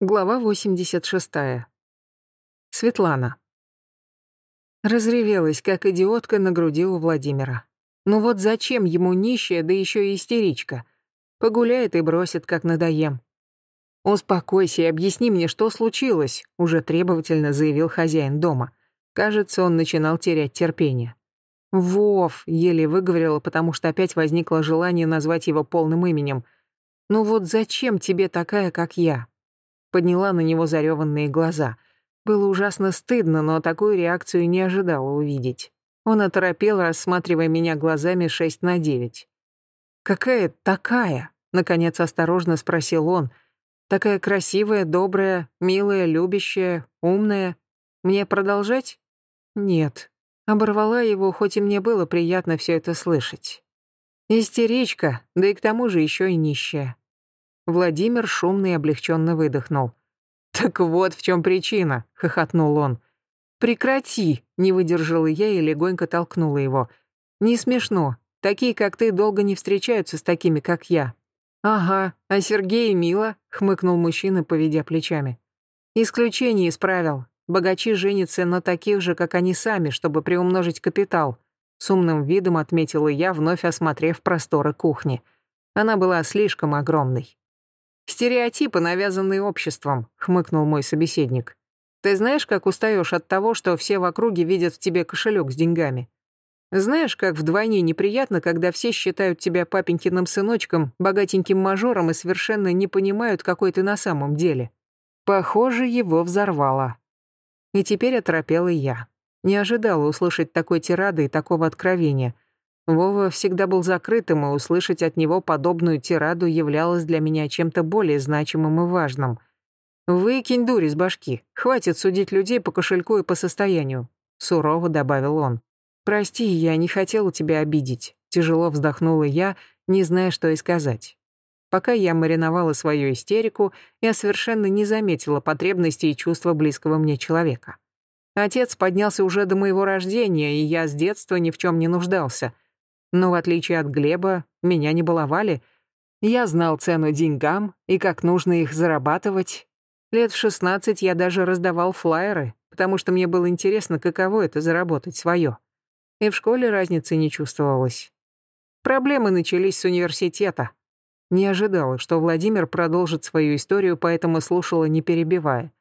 Глава 86. Светлана. Разревелась, как идиотка на груди у Владимира. Ну вот зачем ему нищая, да еще и истеричка? Погуляет и бросит, как надоем. «Успокойся и объясни мне, что случилось», — уже требовательно заявил хозяин дома. Кажется, он начинал терять терпение. «Вов», — еле выговорила, потому что опять возникло желание назвать его полным именем. «Ну вот зачем тебе такая, как я?» Подняла на него зареванные глаза. Было ужасно стыдно, но такую реакцию не ожидала увидеть. Он оторопел, рассматривая меня глазами шесть на девять. «Какая такая?» — наконец осторожно спросил он. «Такая красивая, добрая, милая, любящая, умная. Мне продолжать?» «Нет». Оборвала его, хоть и мне было приятно все это слышать. Истеричка, да и к тому же еще и нищая. Владимир шумно и облегченно выдохнул. «Так вот в чем причина», — хохотнул он. «Прекрати», — не выдержала я и легонько толкнула его. «Не смешно. Такие, как ты, долго не встречаются с такими, как я». «Ага, а Сергей и Мила», — хмыкнул мужчина, поведя плечами. «Исключение из правил. Богачи женятся на таких же, как они сами, чтобы приумножить капитал», — с умным видом отметила я, вновь осмотрев просторы кухни. Она была слишком огромной. «Стереотипы, навязанные обществом», — хмыкнул мой собеседник. «Ты знаешь, как устаешь от того, что все в округе видят в тебе кошелек с деньгами? Знаешь, как вдвойне неприятно, когда все считают тебя папенькиным сыночком, богатеньким мажором и совершенно не понимают, какой ты на самом деле?» Похоже, его взорвало. И теперь оторопела я. Не ожидала услышать такой тирады и такого откровения — Вова всегда был закрытым, и услышать от него подобную тираду являлось для меня чем-то более значимым и важным. «Выкинь дурь из башки. Хватит судить людей по кошельку и по состоянию», — сурово добавил он. «Прости, я не хотела тебя обидеть», — тяжело вздохнула я, не зная, что и сказать. Пока я мариновала свою истерику, я совершенно не заметила потребности и чувства близкого мне человека. Отец поднялся уже до моего рождения, и я с детства ни в чем не нуждался — но в отличие от Глеба, меня не баловали. Я знал цену деньгам и как нужно их зарабатывать. Лет в 16 я даже раздавал флаеры, потому что мне было интересно, каково это заработать свое. И в школе разницы не чувствовалось. Проблемы начались с университета. Не ожидала, что Владимир продолжит свою историю, поэтому слушала, не перебивая.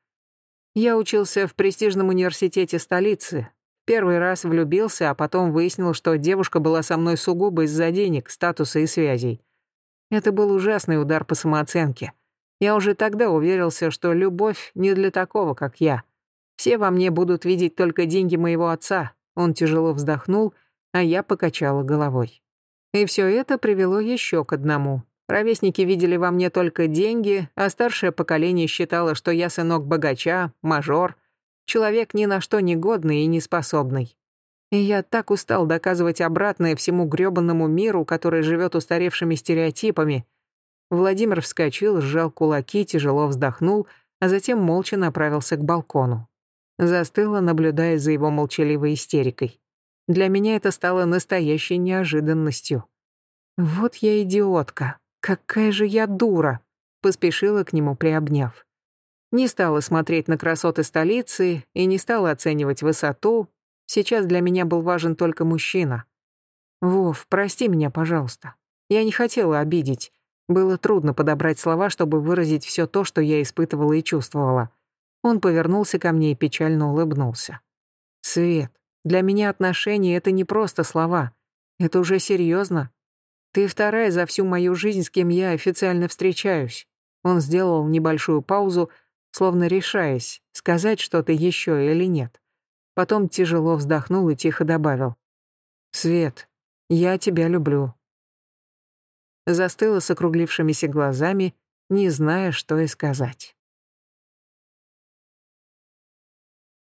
Я учился в престижном университете столицы, Первый раз влюбился, а потом выяснил, что девушка была со мной сугубо из-за денег, статуса и связей. Это был ужасный удар по самооценке. Я уже тогда уверился, что любовь не для такого, как я. Все во мне будут видеть только деньги моего отца. Он тяжело вздохнул, а я покачала головой. И все это привело еще к одному. Ровесники видели во мне только деньги, а старшее поколение считало, что я сынок богача, мажор — Человек ни на что не годный и неспособный. И я так устал доказывать обратное всему грёбанному миру, который живет устаревшими стереотипами. Владимир вскочил, сжал кулаки, тяжело вздохнул, а затем молча направился к балкону. Застыла, наблюдая за его молчаливой истерикой. Для меня это стало настоящей неожиданностью. «Вот я идиотка! Какая же я дура!» Поспешила к нему, приобняв. Не стала смотреть на красоты столицы и не стала оценивать высоту. Сейчас для меня был важен только мужчина. «Вов, прости меня, пожалуйста. Я не хотела обидеть. Было трудно подобрать слова, чтобы выразить все то, что я испытывала и чувствовала. Он повернулся ко мне и печально улыбнулся. «Свет, для меня отношения — это не просто слова. Это уже серьезно. Ты вторая за всю мою жизнь, с кем я официально встречаюсь». Он сделал небольшую паузу, словно решаясь, сказать что-то еще или нет. Потом тяжело вздохнул и тихо добавил. «Свет, я тебя люблю». Застыла с округлившимися глазами, не зная, что и сказать.